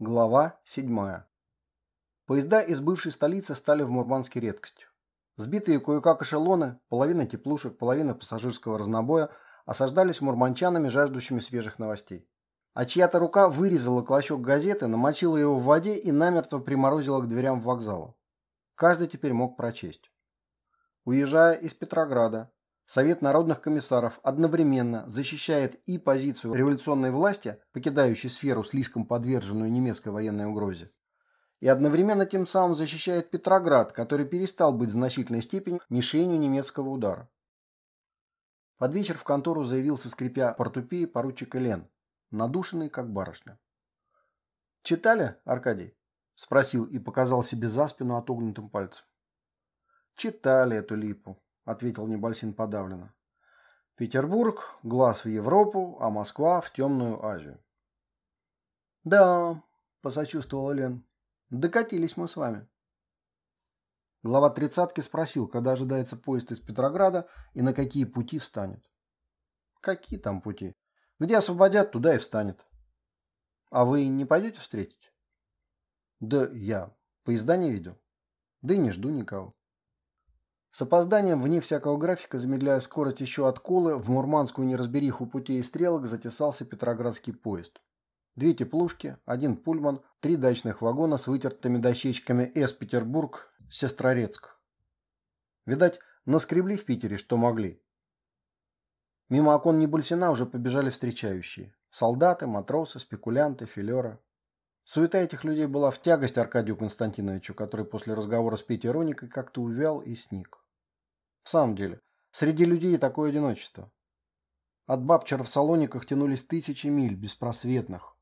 Глава 7. Поезда из бывшей столицы стали в Мурманске редкостью. Сбитые кое-как эшелоны, половина теплушек, половина пассажирского разнобоя осаждались мурманчанами, жаждущими свежих новостей. А чья-то рука вырезала клочок газеты, намочила его в воде и намертво приморозила к дверям вокзала. Каждый теперь мог прочесть. Уезжая из Петрограда, Совет народных комиссаров одновременно защищает и позицию революционной власти, покидающей сферу, слишком подверженную немецкой военной угрозе, и одновременно тем самым защищает Петроград, который перестал быть в значительной степени мишенью немецкого удара. Под вечер в контору заявился, скрипя портупеи, поручик Элен, надушенный, как барышня. «Читали, Аркадий?» – спросил и показал себе за спину отогнутым пальцем. «Читали эту липу», ответил Небольсин подавленно. Петербург – глаз в Европу, а Москва – в темную Азию. Да, посочувствовал Лен. Докатились мы с вами. Глава тридцатки спросил, когда ожидается поезд из Петрограда и на какие пути встанет. Какие там пути? Где освободят, туда и встанет. А вы не пойдете встретить? Да я поезда не видел. Да и не жду никого. С опозданием, вне всякого графика, замедляя скорость еще от Колы, в мурманскую неразбериху путей и стрелок затесался петроградский поезд. Две теплушки, один пульман, три дачных вагона с вытертыми дощечками «С-Петербург», «Сестрорецк». Видать, наскребли в Питере, что могли. Мимо окон Небульсина уже побежали встречающие. Солдаты, матросы, спекулянты, филеры. Суета этих людей была в тягость Аркадию Константиновичу, который после разговора с Петей Роникой как-то увял и сник. В самом деле, среди людей такое одиночество. От бабчера в салониках тянулись тысячи миль беспросветных.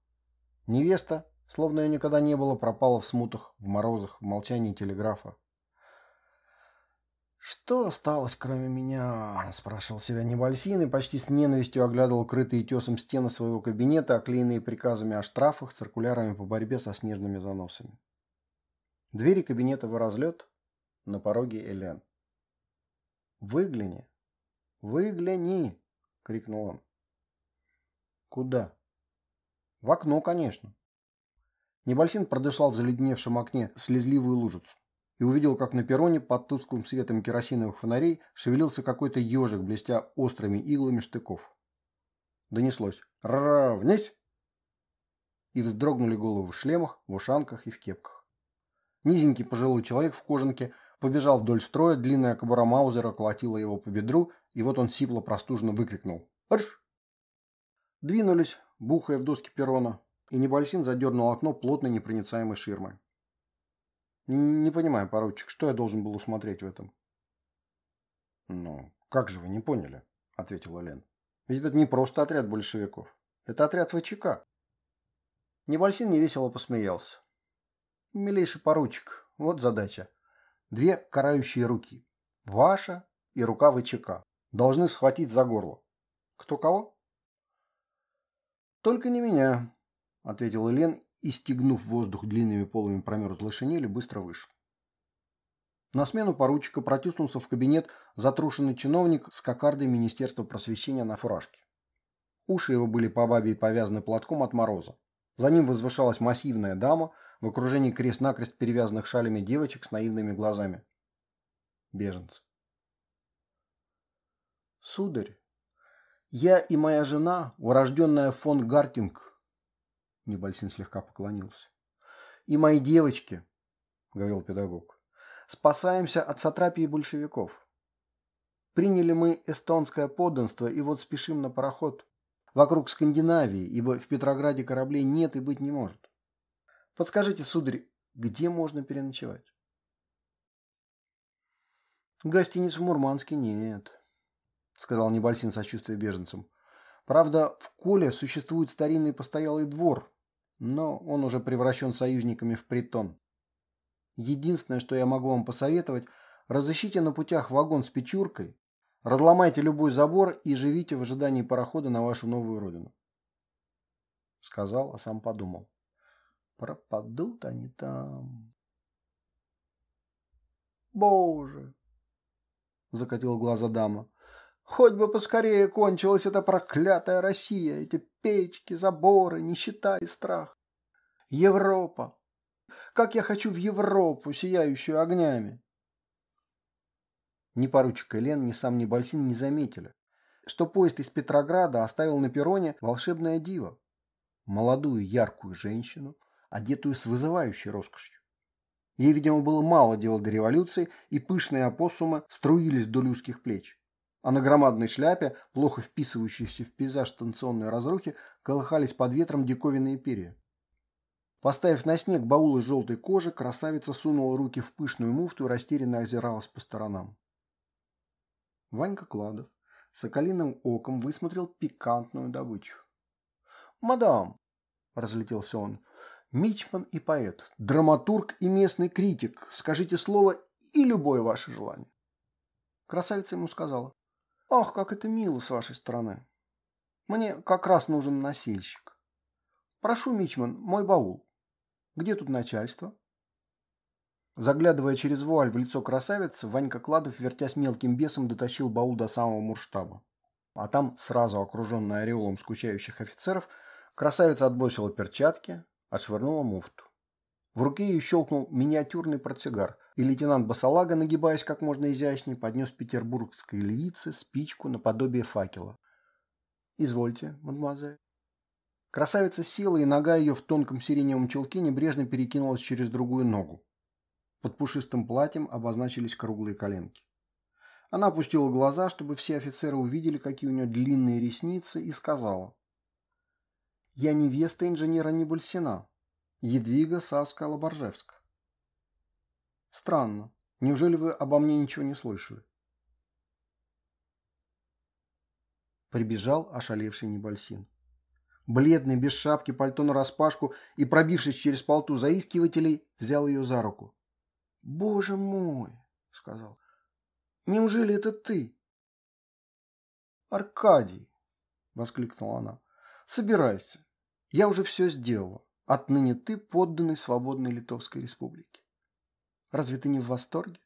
Невеста, словно ее никогда не было, пропала в смутах, в морозах, в молчании телеграфа. «Что осталось, кроме меня?» – спрашивал себя Небольсин и почти с ненавистью оглядывал крытые тесом стены своего кабинета, оклеенные приказами о штрафах, циркулярами по борьбе со снежными заносами. Двери кабинета в разлет, на пороге Элен. «Выгляни! Выгляни!» – крикнул он. «Куда?» «В окно, конечно». Небольсин продышал в заледневшем окне слезливую лужицу и увидел, как на перроне под тусклым светом керосиновых фонарей шевелился какой-то ежик, блестя острыми иглами штыков. Донеслось «Равнись!» И вздрогнули головы в шлемах, в ушанках и в кепках. Низенький пожилой человек в кожанке побежал вдоль строя, длинная кобура Маузера колотила его по бедру, и вот он сипло простуженно выкрикнул «Арш!». Двинулись, бухая в доски перрона, и Небольсин задернул окно плотной непроницаемой ширмой. Не понимаю, поручик, что я должен был усмотреть в этом? Ну, как же вы не поняли, ответила Лен. Ведь это не просто отряд большевиков. Это отряд ВЧК. Небольсин невесело посмеялся. Милейший поручик, вот задача. Две карающие руки. Ваша и рука ВЧК. Должны схватить за горло. Кто кого? Только не меня, ответил Лен и, стегнув воздух длинными полами промерзлой шинели, быстро вышел. На смену поручика протиснулся в кабинет затрушенный чиновник с кокардой Министерства просвещения на фуражке. Уши его были по бабе повязаны платком от мороза. За ним возвышалась массивная дама в окружении крест-накрест перевязанных шалями девочек с наивными глазами. Беженцы. Сударь, я и моя жена, урожденная фон Гартинг, Небольсин слегка поклонился. «И мои девочки», — говорил педагог, — «спасаемся от сатрапии большевиков. Приняли мы эстонское подданство и вот спешим на пароход. Вокруг Скандинавии, ибо в Петрограде кораблей нет и быть не может. Подскажите, сударь, где можно переночевать?» «Гостиниц в Мурманске нет», — сказал Небольсин сочувствие беженцам. «Правда, в Коле существует старинный постоялый двор, но он уже превращен союзниками в притон. Единственное, что я могу вам посоветовать, разыщите на путях вагон с печуркой, разломайте любой забор и живите в ожидании парохода на вашу новую родину. Сказал, а сам подумал. Пропадут они там. Боже! Закатила глаза дама. Хоть бы поскорее кончилась эта проклятая Россия, эти печки, заборы, нищета и страх. Европа! Как я хочу в Европу, сияющую огнями!» Ни поручик Элен, ни сам Небольсин не заметили, что поезд из Петрограда оставил на перроне волшебное диво. Молодую яркую женщину, одетую с вызывающей роскошью. Ей, видимо, было мало дела до революции, и пышные опоссумы струились вдоль узких плеч. А на громадной шляпе, плохо вписывающейся в пейзаж станционной разрухи, колыхались под ветром диковинные перья. Поставив на снег баул из желтой кожи, красавица сунула руки в пышную муфту и растерянно озиралась по сторонам. Ванька Кладов соколиным оком высмотрел пикантную добычу. «Мадам!» – разлетелся он. Мичман и поэт, драматург и местный критик. Скажите слово и любое ваше желание. Красавица ему сказала. Ах, как это мило с вашей стороны. Мне как раз нужен носильщик. Прошу, Мичман, мой баул. Где тут начальство? Заглядывая через вуаль в лицо красавицы, Ванька Кладов, вертясь мелким бесом, дотащил баул до самого мурштаба. А там, сразу окруженная ореолом скучающих офицеров, красавица отбросила перчатки, отшвырнула муфту. В руке ее щелкнул миниатюрный портсигар, и лейтенант Басалага, нагибаясь как можно изящнее, поднес петербургской львице спичку наподобие факела. «Извольте, мадемуазель». Красавица села, и нога ее в тонком сиреневом чулке небрежно перекинулась через другую ногу. Под пушистым платьем обозначились круглые коленки. Она опустила глаза, чтобы все офицеры увидели, какие у нее длинные ресницы, и сказала. Я невеста инженера Небольсина, Едвига Саска Лоборжевска. Странно. Неужели вы обо мне ничего не слышали? Прибежал ошалевший Небольсин. Бледный, без шапки, пальто нараспашку и, пробившись через полту заискивателей, взял ее за руку. «Боже мой!» — сказал. «Неужели это ты?» «Аркадий!» — воскликнула она. «Собирайся. Я уже все сделала. Отныне ты подданный свободной Литовской Республике. Разве ты не в восторге?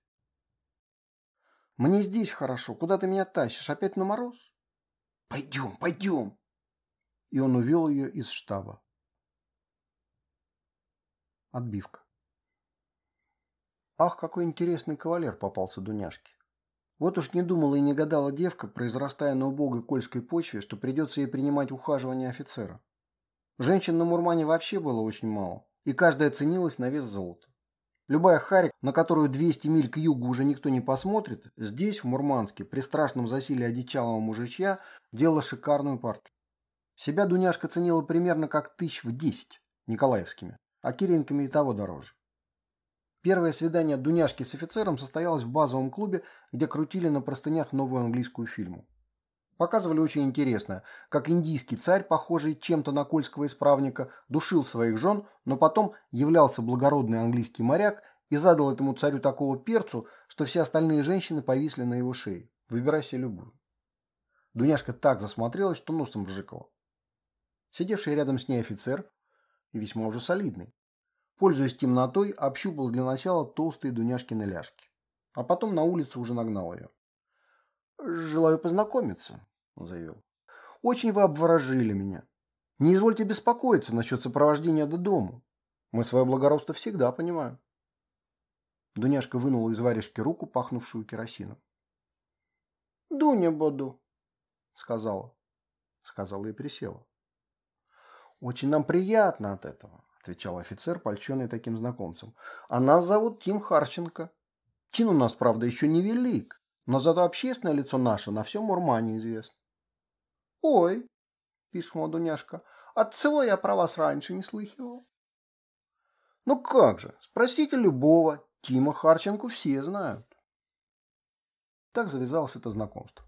Мне здесь хорошо. Куда ты меня тащишь? Опять на мороз? Пойдем, пойдем. И он увел ее из штаба. Отбивка. Ах, какой интересный кавалер попался Дуняшке. Вот уж не думала и не гадала девка, произрастая на убогой кольской почве, что придется ей принимать ухаживание офицера. Женщин на Мурмане вообще было очень мало, и каждая ценилась на вес золота. Любая харик, на которую 200 миль к югу уже никто не посмотрит, здесь, в Мурманске, при страшном засилии одичалого мужичья, делала шикарную партию. Себя Дуняшка ценила примерно как тысяч в десять николаевскими, а Киренками и того дороже. Первое свидание Дуняшки с офицером состоялось в базовом клубе, где крутили на простынях новую английскую фильму. Показывали очень интересно, как индийский царь, похожий чем-то на кольского исправника, душил своих жен, но потом являлся благородный английский моряк и задал этому царю такого перцу, что все остальные женщины повисли на его шее. Выбирай себе любую. Дуняшка так засмотрелась, что носом вжикала. Сидевший рядом с ней офицер, и весьма уже солидный, пользуясь темнотой, общупал для начала толстые Дуняшкины ляжки. А потом на улицу уже нагнал ее. «Желаю познакомиться», заявил. «Очень вы обворожили меня. Не извольте беспокоиться насчет сопровождения до дому. Мы свое благородство всегда понимаем». Дуняшка вынула из варежки руку, пахнувшую керосином. «Дуня буду», — сказала. Сказала и присела. «Очень нам приятно от этого», — отвечал офицер, польченный таким знакомцем. «А нас зовут Тим Харченко. Чин у нас, правда, еще не велик, но зато общественное лицо наше на всем Урмане известно. «Ой!» – пискнула Дуняшка. «От всего я про вас раньше не слыхивал». «Ну как же, спросите любого, Тима Харченко все знают». Так завязалось это знакомство.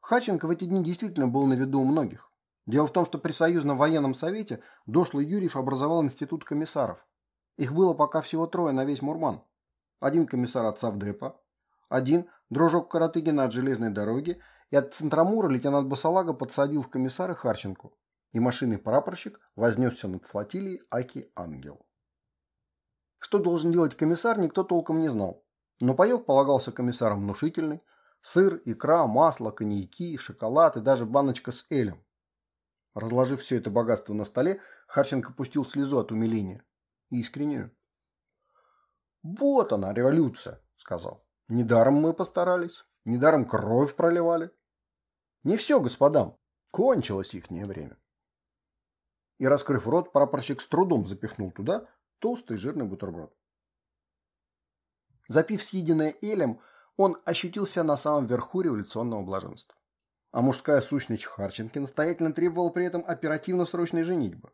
Хаченко в эти дни действительно был на виду у многих. Дело в том, что при Союзном военном совете дошлый Юрьев образовал институт комиссаров. Их было пока всего трое на весь Мурман. Один комиссар от Савдепа, один – дружок Каратыгина от железной дороги и от Центромура лейтенант Басалага подсадил в комиссары Харченко, и машинный прапорщик вознесся над флотилией Аки Ангел. Что должен делать комиссар, никто толком не знал. Но паёк полагался комиссаром внушительный. Сыр, икра, масло, коньяки, шоколад и даже баночка с элем. Разложив все это богатство на столе, Харченко пустил слезу от умиления. Искреннюю. «Вот она, революция», — сказал. «Недаром мы постарались, недаром кровь проливали. Не все, господам, кончилось ихнее время». И, раскрыв рот, прапорщик с трудом запихнул туда толстый жирный бутерброд. Запив съеденное Элем, он ощутился на самом верху революционного блаженства. А мужская сущность Харченки настоятельно требовала при этом оперативно-срочной женитьбы.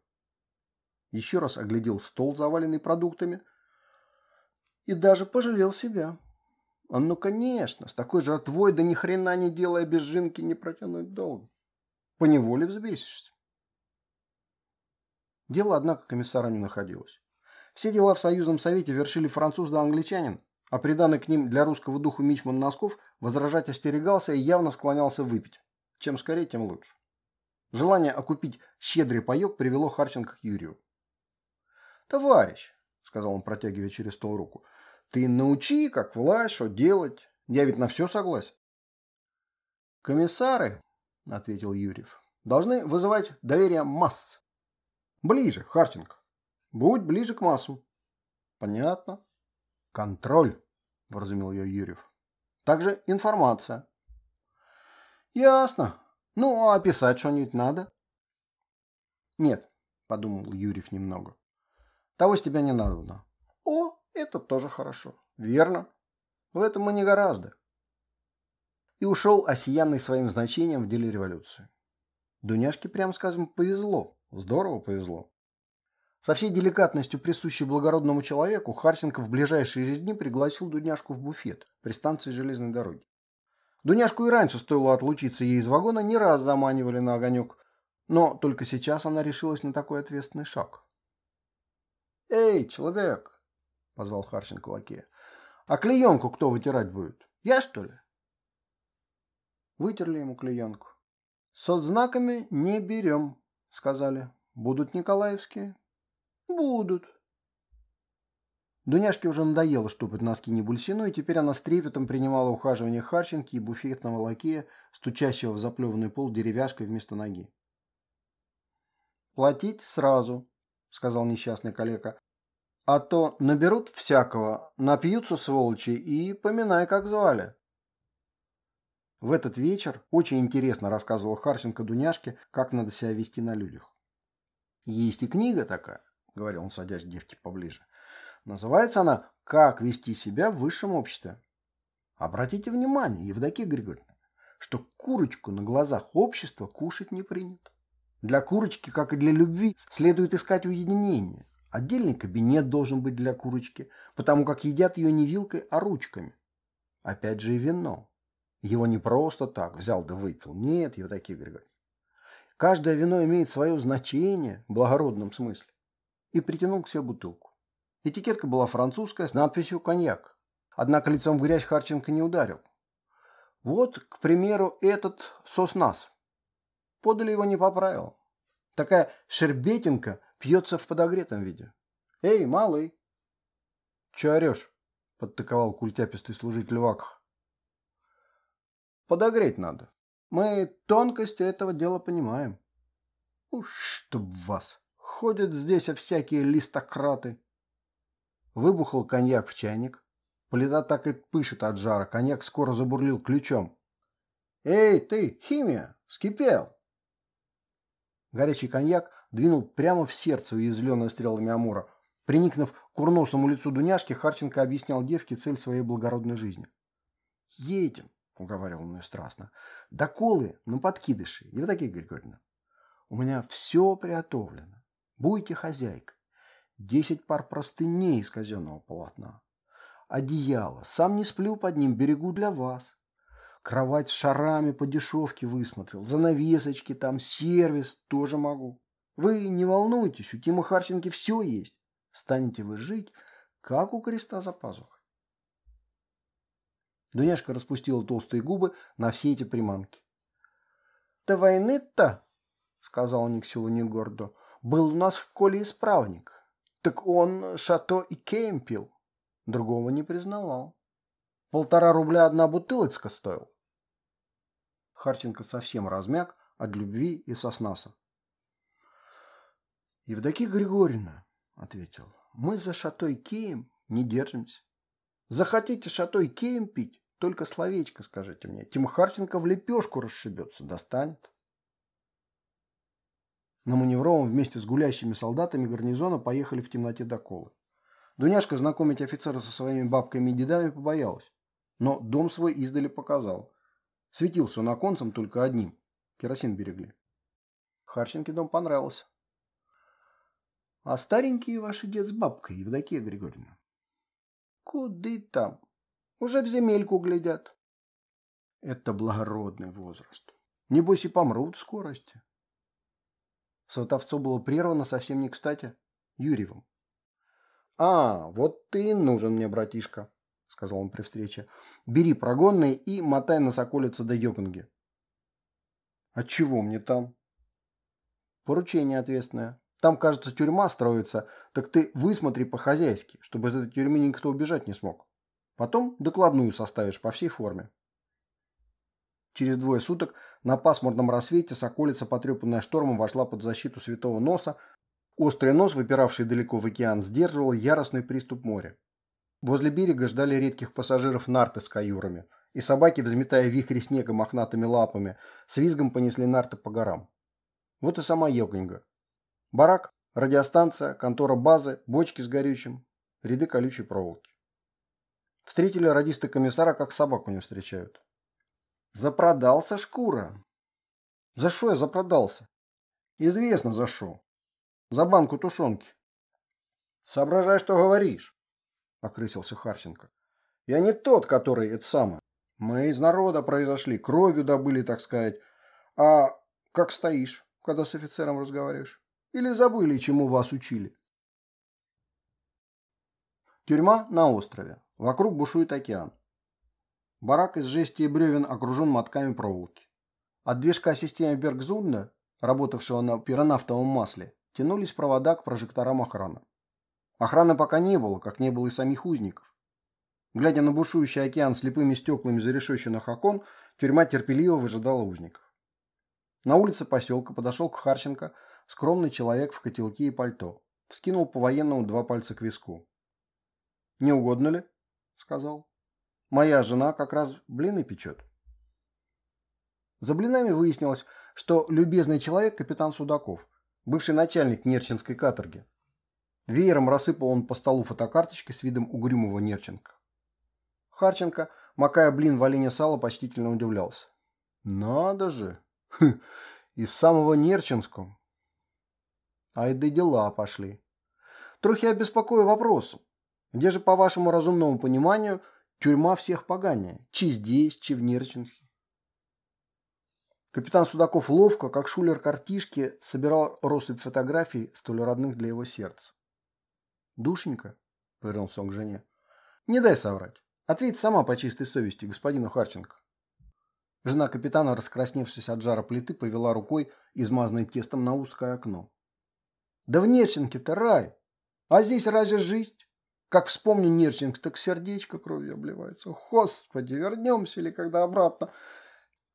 Еще раз оглядел стол, заваленный продуктами, и даже пожалел себя. Он, ну, конечно, с такой жертвой, да ни хрена не делая без жинки, не протянуть долго. Поневоле взбесишься. Дело, однако, комиссара не находилось. Все дела в Союзном Совете вершили француз да англичанин, а приданный к ним для русского духу Мичман Носков возражать остерегался и явно склонялся выпить. Чем скорее, тем лучше. Желание окупить щедрый паек привело Харченко к Юрию. «Товарищ», — сказал он, протягивая через стол руку, — «ты научи, как власть, что делать. Я ведь на все согласен». «Комиссары», — ответил Юрьев, — «должны вызывать доверие масс. Ближе, Харченко. Будь ближе к массам». «Понятно». Контроль, вразумил ее Юрьев. Также информация. Ясно. Ну, а писать что-нибудь надо? Нет, подумал Юрьев немного. Того с тебя не надо. О, это тоже хорошо. Верно. В этом мы не гораздо. И ушел осиянный своим значением в деле революции. Дуняшке, прямо скажем, повезло. Здорово повезло. Со всей деликатностью, присущей благородному человеку, Харченко в ближайшие дни пригласил Дуняшку в буфет при станции железной дороги. Дуняшку и раньше стоило отлучиться ей из вагона, не раз заманивали на огонек, но только сейчас она решилась на такой ответственный шаг. «Эй, человек!» – позвал Харченко лакея. «А клеенку кто вытирать будет? Я, что ли?» Вытерли ему клеенку. «Соцзнаками не берем», – сказали. «Будут николаевские?» Будут. Дуняшке уже надоело штопать носки Небульсину, и теперь она с трепетом принимала ухаживание Харченки и буфетного лакея, стучащего в заплеванный пол деревяшкой вместо ноги. «Платить сразу», — сказал несчастный калека. «А то наберут всякого, напьются сволочи и поминай, как звали». В этот вечер очень интересно рассказывал Харченко Дуняшке, как надо себя вести на людях. Есть и книга такая. — говорил он, садясь к девке поближе. «Называется она «Как вести себя в высшем обществе». Обратите внимание, Евдокия Григорьевна, что курочку на глазах общества кушать не принято. Для курочки, как и для любви, следует искать уединение. Отдельный кабинет должен быть для курочки, потому как едят ее не вилкой, а ручками. Опять же и вино. Его не просто так взял да выпил. Нет, Евдокия Григорьевна. Каждое вино имеет свое значение в благородном смысле и притянул к себе бутылку. Этикетка была французская с надписью «Коньяк». Однако лицом в грязь Харченко не ударил. Вот, к примеру, этот соснас. Подали его не по правилам. Такая шербетинка пьется в подогретом виде. «Эй, малый!» «Че орешь?» – подтыковал культяпистый служитель Вакха. «Подогреть надо. Мы тонкости этого дела понимаем». «Уж чтоб вас!» Ходят здесь всякие листократы. Выбухал коньяк в чайник. Плита так и пышет от жара. Коньяк скоро забурлил ключом. «Эй, ты, химия, скипел!» Горячий коньяк двинул прямо в сердце, уязвленное стрелами Амура. Приникнув к курносому лицу Дуняшки, Харченко объяснял девке цель своей благородной жизни. «Едем», — уговаривал он ее страстно. «Доколы, ну подкидыши, Евдокия Григорьевна. У меня все приготовлено. Будете хозяйкой. Десять пар простыней из казенного полотна. Одеяло. Сам не сплю под ним, берегу для вас. Кровать с шарами по дешевке высмотрел. Занавесочки там, сервис тоже могу. Вы не волнуйтесь, у Тима Харченки все есть. Станете вы жить, как у креста за пазухой. Дуняшка распустила толстые губы на все эти приманки. «До войны-то, — сказал Никсилу негордо, был у нас в коле исправник. Так он шато и кейм пил. Другого не признавал. Полтора рубля одна бутылочка стоил. Харченко совсем размяк от любви и соснаса. Евдокия Григорьевна, ответил, мы за шатой Кием не держимся. Захотите шатой Кием пить, только словечко скажите мне. Тимохарченко в лепешку расшибется, достанет. На маневровом вместе с гулящими солдатами гарнизона поехали в темноте до колы. Дуняшка знакомить офицера со своими бабками и дедами побоялась. Но дом свой издали показал. Светился он оконцем только одним. Керосин берегли. Харченке дом понравился. А старенькие ваши дед с бабкой, Евдокия Григорьевна? Куды там? Уже в земельку глядят. Это благородный возраст. Небось и помрут в скорости. Сватовцо было прервано совсем не кстати Юрьевым. «А, вот ты нужен мне, братишка», — сказал он при встрече. «Бери прогонный и мотай на соколицу до Йопинги». «А чего мне там?» «Поручение ответственное. Там, кажется, тюрьма строится, так ты высмотри по-хозяйски, чтобы из этой тюрьмы никто убежать не смог. Потом докладную составишь по всей форме. Через двое суток на пасмурном рассвете соколица, потрепанная штормом, вошла под защиту святого носа. Острый нос, выпиравший далеко в океан, сдерживал яростный приступ моря. Возле берега ждали редких пассажиров нарты с каюрами, и собаки, взметая вихри снега мохнатыми лапами, с визгом понесли нарты по горам. Вот и сама Йогоньга. Барак, радиостанция, контора базы, бочки с горючим, ряды колючей проволоки. Встретили радисты комиссара, как собаку не встречают. Запродался шкура. За что я запродался? Известно за что. За банку тушенки. Соображай, что говоришь, окрысился Харченко. Я не тот, который это самое. Мы из народа произошли, кровью добыли, так сказать. А как стоишь, когда с офицером разговариваешь? Или забыли, чему вас учили? Тюрьма на острове. Вокруг бушует океан. Барак из жести и бревен окружен мотками проволоки. От движка системы Бергзунда, работавшего на пиронафтовом масле, тянулись провода к прожекторам охраны. Охраны пока не было, как не было и самих узников. Глядя на бушующий океан слепыми стеклами зарешеченных окон, тюрьма терпеливо выжидала узников. На улице поселка подошел к Харченко, Скромный человек в котелке и пальто. Вскинул по-военному два пальца к виску. «Не угодно ли?» – сказал. «Моя жена как раз блины печет». За блинами выяснилось, что любезный человек – капитан Судаков, бывший начальник Нерчинской каторги. Веером рассыпал он по столу фотокарточки с видом угрюмого Нерченко. Харченко, макая блин в оленя сало, почтительно удивлялся. «Надо же! Хм, из самого Нерчинского! Ай да дела пошли. Трохи обеспокою вопросом. Где же, по вашему разумному пониманию, тюрьма всех поганее? Чи здесь, чи в Нерчинске? Капитан Судаков ловко, как шулер картишки, собирал россыпь фотографий, столь родных для его сердца. «Душенька», — повернулся он к жене, — «не дай соврать. Ответь сама по чистой совести, господину Харченко». Жена капитана, раскрасневшись от жара плиты, повела рукой, измазанной тестом, на узкое окно. Да в Нерчинке-то рай. А здесь разве жизнь? Как вспомню Нерчинг, так сердечко кровью обливается. Господи, вернемся ли когда обратно?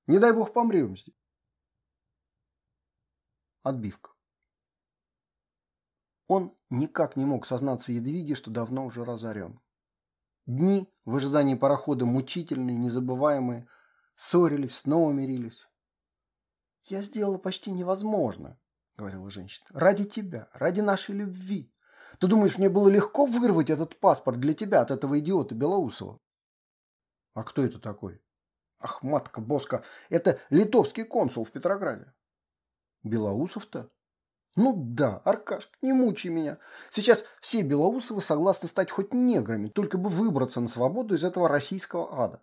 Не дай бог помрем здесь. Отбивка. Он никак не мог сознаться Едвиге, что давно уже разорен. Дни в ожидании парохода мучительные, незабываемые, ссорились, снова мирились. «Я сделала почти невозможно», — говорила женщина. «Ради тебя, ради нашей любви. Ты думаешь, мне было легко вырвать этот паспорт для тебя от этого идиота Белоусова?» «А кто это такой?» «Ах, матка Боска, это литовский консул в Петрограде». «Белоусов-то?» «Ну да, Аркашка, не мучай меня. Сейчас все Белоусовы согласны стать хоть неграми, только бы выбраться на свободу из этого российского ада.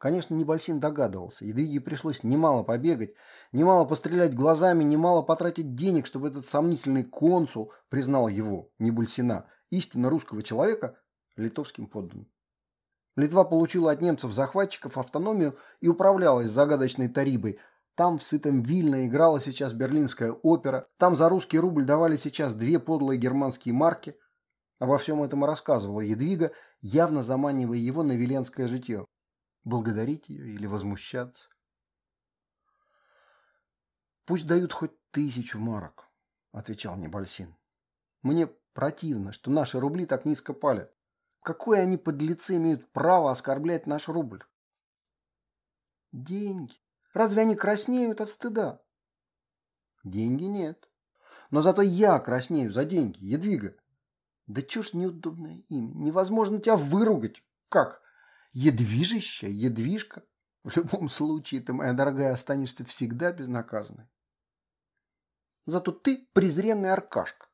Конечно, Небольсин догадывался. Едвиге пришлось немало побегать, немало пострелять глазами, немало потратить денег, чтобы этот сомнительный консул признал его, Небольсина, истинно русского человека, литовским подданным. Литва получила от немцев-захватчиков автономию и управлялась загадочной Тарибой. Там в сытом Вильно играла сейчас берлинская опера, там за русский рубль давали сейчас две подлые германские марки. Обо всем этом и рассказывала Едвига, явно заманивая его на веленское житье. Благодарить ее или возмущаться? Пусть дают хоть тысячу марок, отвечал Небольсин. Мне противно, что наши рубли так низко пали. Какое они подлецы имеют право оскорблять наш рубль? Деньги. Разве они краснеют от стыда? Деньги нет. Но зато я краснею за деньги, Едвига. Да ж неудобное имя. Невозможно тебя выругать. Как? Едвижище, едвижка. В любом случае, ты, моя дорогая, останешься всегда безнаказанной. Зато ты презренный Аркашка.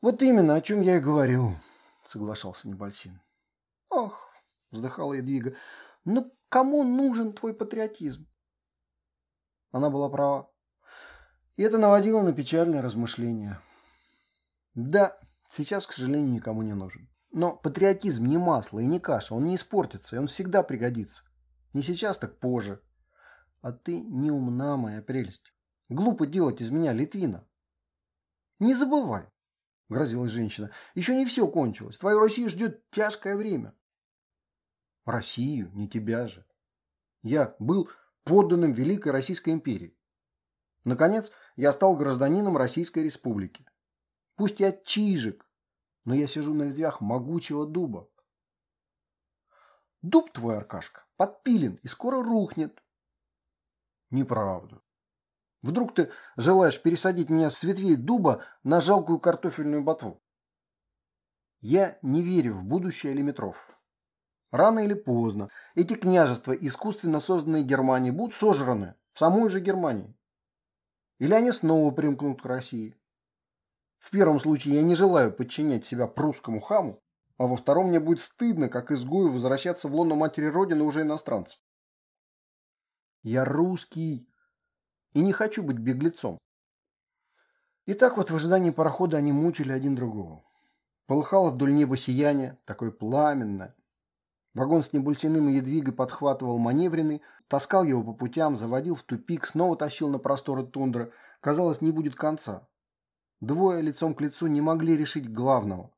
Вот именно, о чем я и говорю, соглашался Небольсин. Ах, вздыхала Едвига, ну кому нужен твой патриотизм? Она была права. И это наводило на печальное размышление. Да, сейчас, к сожалению, никому не нужен. Но патриотизм не масло и не каша, он не испортится, и он всегда пригодится. Не сейчас, так позже. А ты не умна, моя прелесть. Глупо делать из меня Литвина. Не забывай, грозилась женщина, еще не все кончилось. Твою Россию ждет тяжкое время. Россию, не тебя же. Я был подданным Великой Российской империи. Наконец, я стал гражданином Российской Республики. Пусть я чижик, но я сижу на ветвях могучего дуба. Дуб твой, Аркашка, подпилен и скоро рухнет. Неправда. Вдруг ты желаешь пересадить меня с ветвей дуба на жалкую картофельную ботву? Я не верю в будущее лимитров. Рано или поздно эти княжества, искусственно созданные Германией, будут сожраны самой же Германии. Или они снова примкнут к России. В первом случае я не желаю подчинять себя прусскому хаму, а во втором мне будет стыдно, как изгою, возвращаться в лоно матери Родины уже иностранцем. Я русский и не хочу быть беглецом. И так вот в ожидании парохода они мучили один другого. Полыхало вдоль неба сияние, такое пламенное. Вагон с Небульсиным и Едвигой подхватывал маневренный, таскал его по путям, заводил в тупик, снова тащил на просторы тундры. Казалось, не будет конца. Двое лицом к лицу не могли решить главного.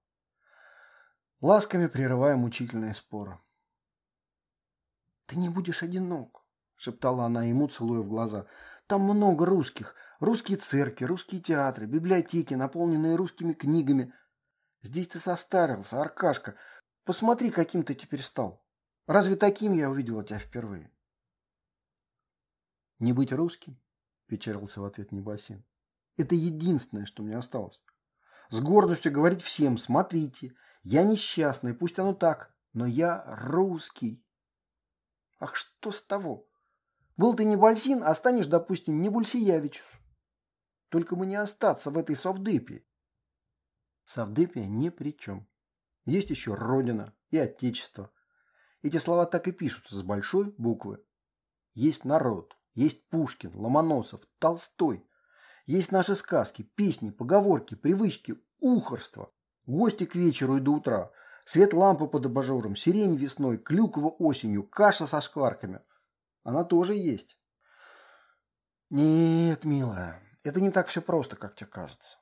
Ласками прерывая мучительные споры. «Ты не будешь одинок», — шептала она ему, целуя в глаза. «Там много русских. Русские церкви, русские театры, библиотеки, наполненные русскими книгами. Здесь ты состарился, Аркашка. Посмотри, каким ты теперь стал. Разве таким я увидела тебя впервые?» «Не быть русским?» – печалился в ответ Небосин. «Это единственное, что мне осталось. С гордостью говорить всем, смотрите, я несчастный, пусть оно так, но я русский. Ах, что с того? Был ты не Бальсин, а станешь, допустим, не Бульсиявичус. Только бы не остаться в этой Совдепе. Совдепия ни при чем. Есть еще Родина и Отечество. Эти слова так и пишутся с большой буквы. Есть народ, есть Пушкин, Ломоносов, Толстой. Есть наши сказки, песни, поговорки, привычки, ухорство. Гости к вечеру и до утра. Свет лампы под абажуром, сирень весной, клюква осенью, каша со шкварками. Она тоже есть. Нет, милая, это не так все просто, как тебе кажется.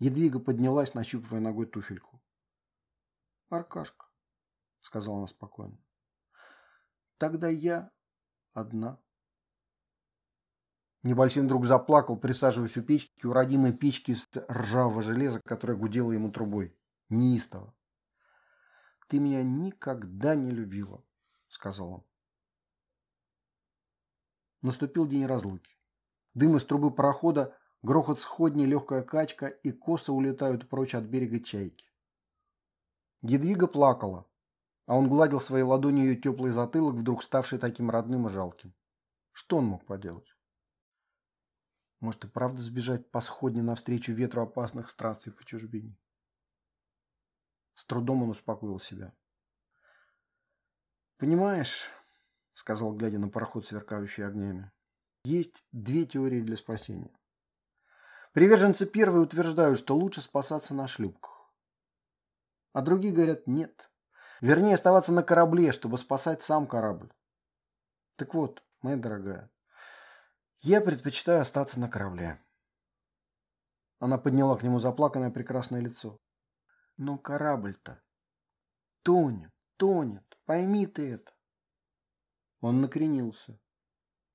Едвига поднялась, нащупывая ногой туфельку. «Аркашка», — сказала она спокойно, — «тогда я одна». Небольсин вдруг заплакал, присаживаясь у печки, у родимой печки из ржавого железа, которая гудела ему трубой. Неистово. «Ты меня никогда не любила», — сказал он. Наступил день разлуки. Дым из трубы парохода, грохот сходней, легкая качка и косо улетают прочь от берега чайки. Едвига плакала, а он гладил своей ладонью ее теплый затылок, вдруг ставший таким родным и жалким. Что он мог поделать? Может и правда сбежать по сходне навстречу ветру опасных странствий по чужбине? С трудом он успокоил себя. «Понимаешь», — сказал, глядя на пароход, сверкающий огнями, — «есть две теории для спасения. Приверженцы первой утверждают, что лучше спасаться на шлюпках. А другие говорят «нет». Вернее, оставаться на корабле, чтобы спасать сам корабль. Так вот, моя дорогая, я предпочитаю остаться на корабле. Она подняла к нему заплаканное прекрасное лицо. Но корабль-то тонет, тонет. Пойми ты это. Он накренился.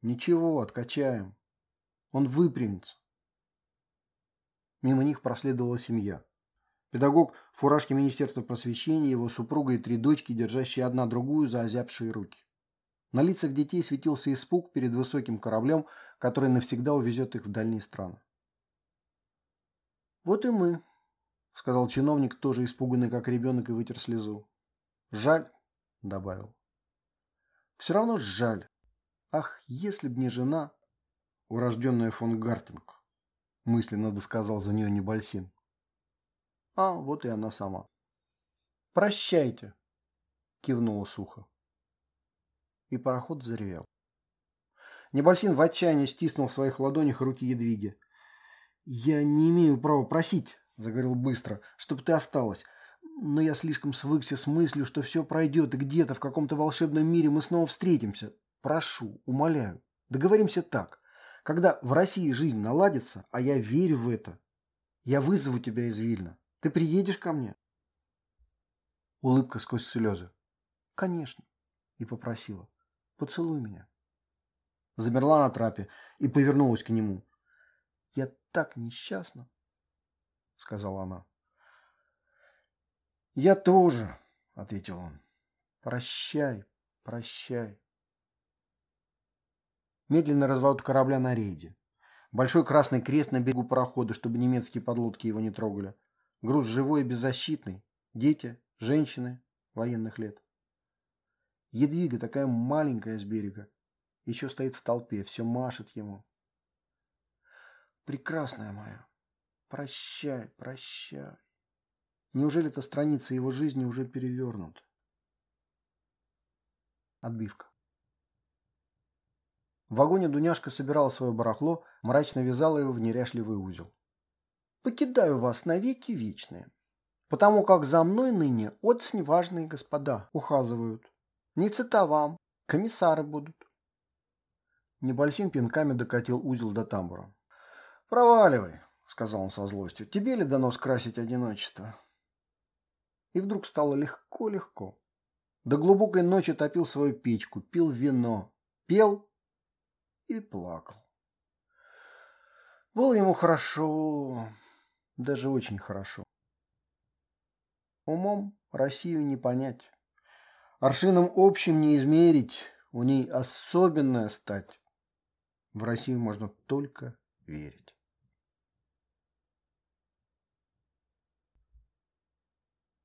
Ничего, откачаем. Он выпрямится. Мимо них проследовала семья. Педагог в фуражке Министерства просвещения, его супруга и три дочки, держащие одна другую за озябшие руки. На лицах детей светился испуг перед высоким кораблем, который навсегда увезет их в дальние страны. «Вот и мы», — сказал чиновник, тоже испуганный, как ребенок, и вытер слезу. «Жаль», — добавил. «Все равно жаль. Ах, если б не жена, урожденная фон Гартинг», — мысленно досказал за нее Небольсин. А, вот и она сама. «Прощайте!» – кивнула сухо. И пароход взревел. Небольсин в отчаянии стиснул в своих ладонях руки Едвиги. «Я не имею права просить», – заговорил быстро, – «чтобы ты осталась. Но я слишком свыкся с мыслью, что все пройдет, и где-то в каком-то волшебном мире мы снова встретимся. Прошу, умоляю, договоримся так. Когда в России жизнь наладится, а я верю в это, я вызову тебя из Вильна. Ты приедешь ко мне?» Улыбка сквозь слезы. «Конечно». И попросила. «Поцелуй меня». Замерла на трапе и повернулась к нему. «Я так несчастна», — сказала она. «Я тоже», — ответил он. «Прощай, прощай». Медленный разворот корабля на рейде. Большой красный крест на берегу парохода, чтобы немецкие подлодки его не трогали. Груз живой и беззащитный. Дети, женщины военных лет. Едвига такая маленькая с берега. Еще стоит в толпе, все машет ему. Прекрасная моя, прощай, прощай. Неужели эта страница его жизни уже перевернута? Отбивка. В вагоне Дуняшка собирала свое барахло, мрачно вязала его в неряшливый узел покидаю вас навеки вечные, потому как за мной ныне очень важные господа ухазывают. Не цета вам, комиссары будут. Небольсин пинками докатил узел до тамбура. «Проваливай», — сказал он со злостью, — «тебе ли дано скрасить одиночество?» И вдруг стало легко-легко. До глубокой ночи топил свою печку, пил вино, пел и плакал. Было ему хорошо, даже очень хорошо. Умом Россию не понять. Аршином общим не измерить, у ней особенная стать. В Россию можно только верить.